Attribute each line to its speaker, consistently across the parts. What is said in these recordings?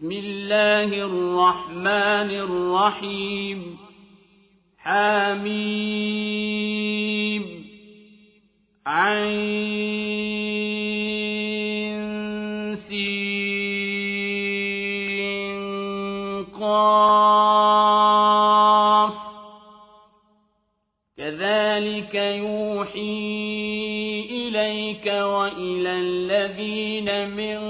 Speaker 1: بسم الله الرحمن الرحيم. حميم. عين سين. قاف. كذلك يوحي إليك وإلى الذين من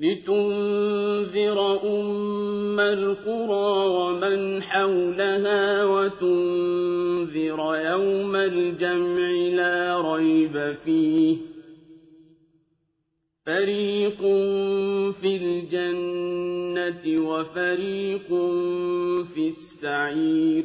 Speaker 1: لتنذر أم القرى ومن حولها وتنذر يوم الجمع لا ريب فيه. فريق في الجنة وفريق في السعير.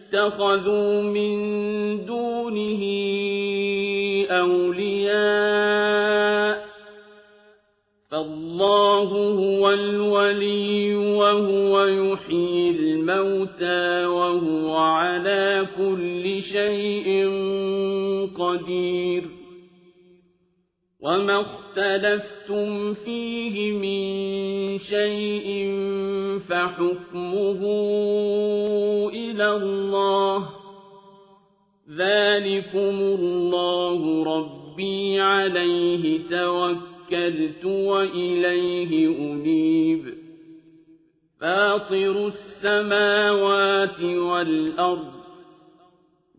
Speaker 1: اتخذوا من دونه أولياء فالله هو الولي وهو يحيي الموتى وهو على كل شيء قدير وما اختلفتم فيه من شيء فحكمه إلى الله ذلكم الله ربي عليه توكلت وإليه أنيب فاطر السماوات والأرض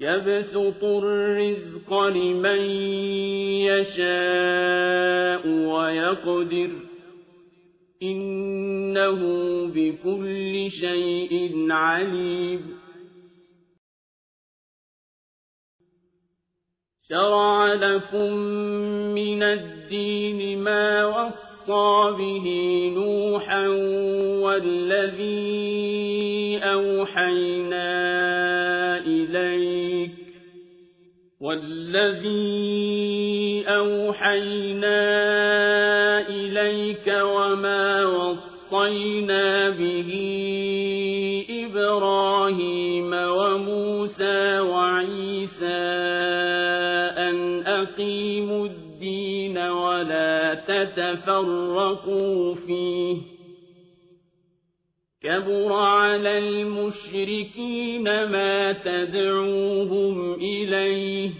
Speaker 1: يبسط الرزق لمن يشاء ويقدر إنه بكل شيء عليم شرع لكم من الدين ما وصى به نوحا والذي أوحينا إليك والذي أوحينا إليك وما وصينا به إبراهيم وموسى وعيسى أن أقيموا الدين ولا تتفرقوا فيه كبر على المشركين ما تدعوهم إليه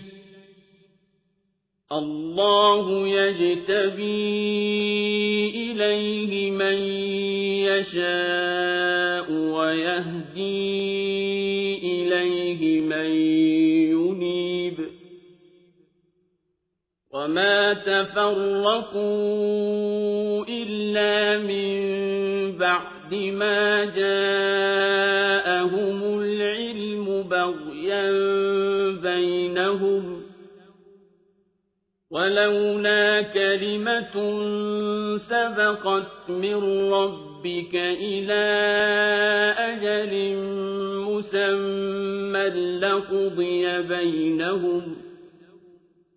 Speaker 1: الله يجتبي إليه من يشاء ويهدي إليه من ينيب وما تفرقوا إلا من بعد ما جاءهم العلم بغيا بينهم ولولا كلمة سبقت من ربك إلى أجل مسمى لقضي بينهم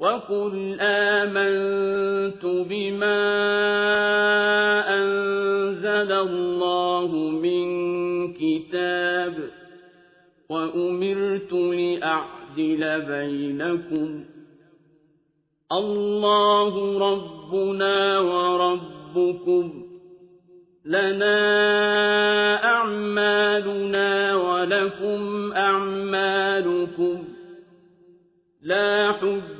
Speaker 1: وقل آمنت بما أنزل الله من كتاب وأمرت لأعدل بينكم الله ربنا وربكم لنا أعمالنا ولكم أعمالكم لا حجة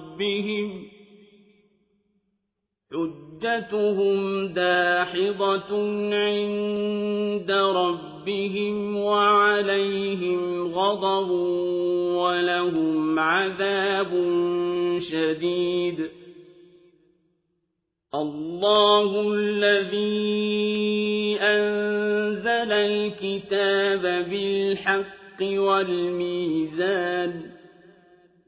Speaker 1: حجتهم داحضة عند ربهم وعليهم غضب ولهم عذاب شديد الله الذي أنزل الكتاب بالحق والميزان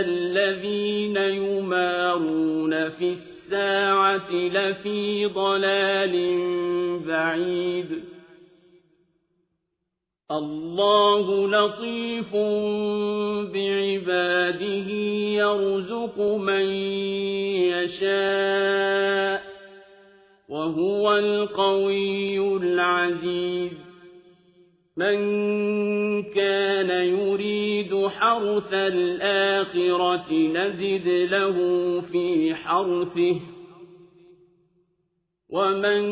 Speaker 1: الذين يمارون في الساعة لفي ضلال بعيد. الله لطيف بعباده يرزق من يشاء وهو القوي العزيز. من كان يريد حرث الآخرة نزد له في حرثه ومن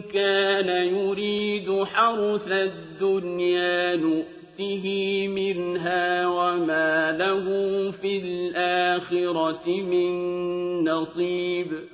Speaker 1: كان يريد حرث الدنيا نؤته منها وما له في الآخرة من نصيب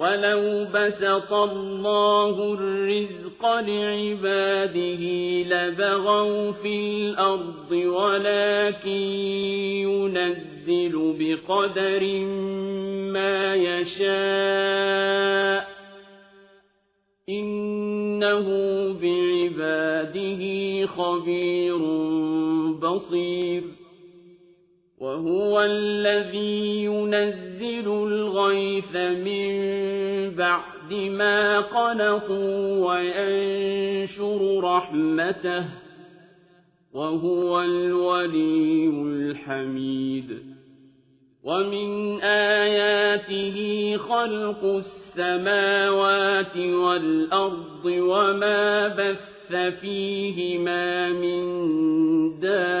Speaker 1: ولو بسط الله الرزق لعباده لبغوا في الأرض ولكن ينزل بقدر ما يشاء إنه بعباده خبير بصير وهو الذي ينزل الغيث من بعد ما قنطوا وينشر رحمته وهو الولي الحميد. ومن آياته خلق السماوات والأرض وما بث فيهما من دابة.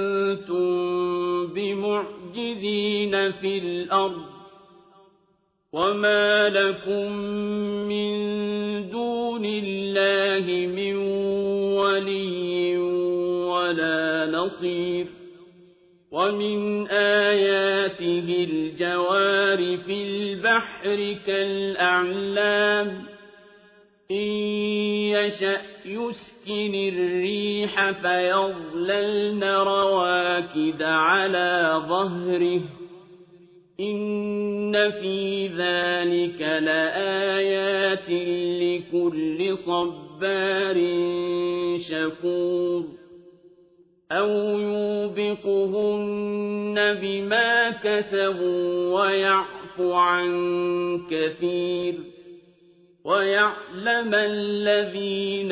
Speaker 1: بمعجزين في الأرض وما لكم من دون الله من ولي ولا نصير ومن آياته الجوار في البحر كالأعلام إن يشأ يسكن الريح فيظللن رواكد على ظهره. إن في ذلك لآيات لكل صبار شكور. أو يوبقهن بما كسبوا ويعفو عن كثير. ويعلم الذين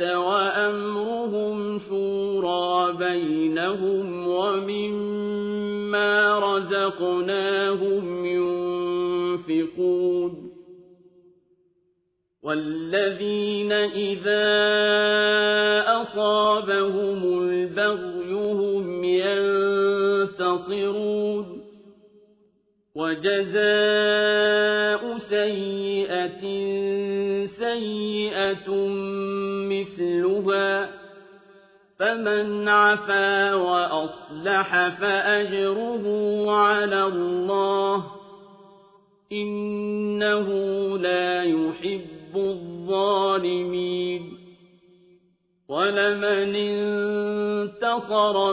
Speaker 1: وأمرهم شورى بينهم ومما رزقناهم ينفقون والذين إذا أصابهم البغي هم ينتصرون وجزاء سيئة سيئة مثلها فمن عفا وأصلح فأجره على الله إنه لا يحب الظالمين ولمن انتصر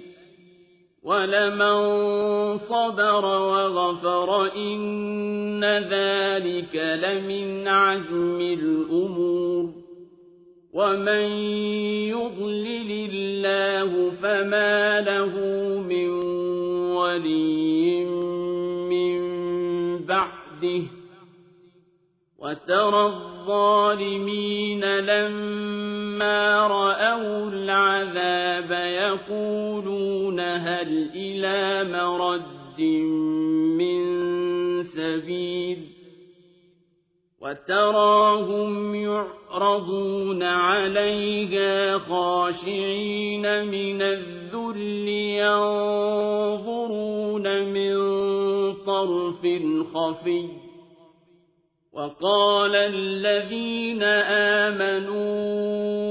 Speaker 1: ولمن صبر وغفر إن ذلك لمن عزم الأمور ومن يضلل الله فما له من ولي من بعده وترى الظالمين لما رأوا العذاب يقولون هل إلى مرد من سبيل وتراهم يعرضون عليها خاشعين من الذل ينظرون من طرف خفي وقال الذين آمنوا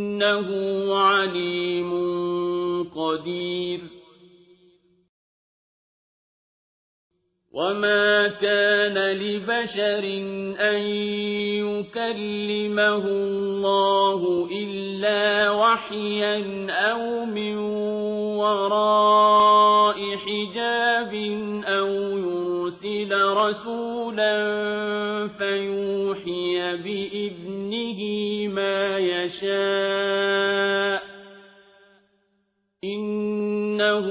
Speaker 1: إِنَّهُ عَلِيمٌ قَدِيرٌ. وَمَا كَانَ لِبَشَرٍ أَن يُكَلِّمَهُ اللَّهُ إِلَّا وَحْيًا أَوْ مِن وَرَاءِ يَشَاءُ ۚ إِنَّهُ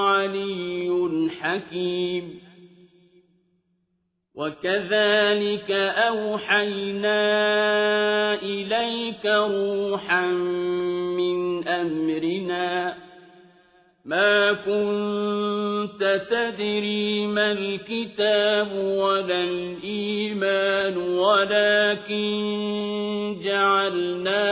Speaker 1: عَلِيٌّ حَكِيمٌ وَكَذَٰلِكَ أَوْحَيْنَا إِلَيْكَ رُوحًا مِّنْ أَمْرِنَا ۚ مَا كُنتَ تَدْرِي مَا الْكِتَابُ وَلَا الْإِيمَانُ وَلَٰكِن جَعَلْنَاهُ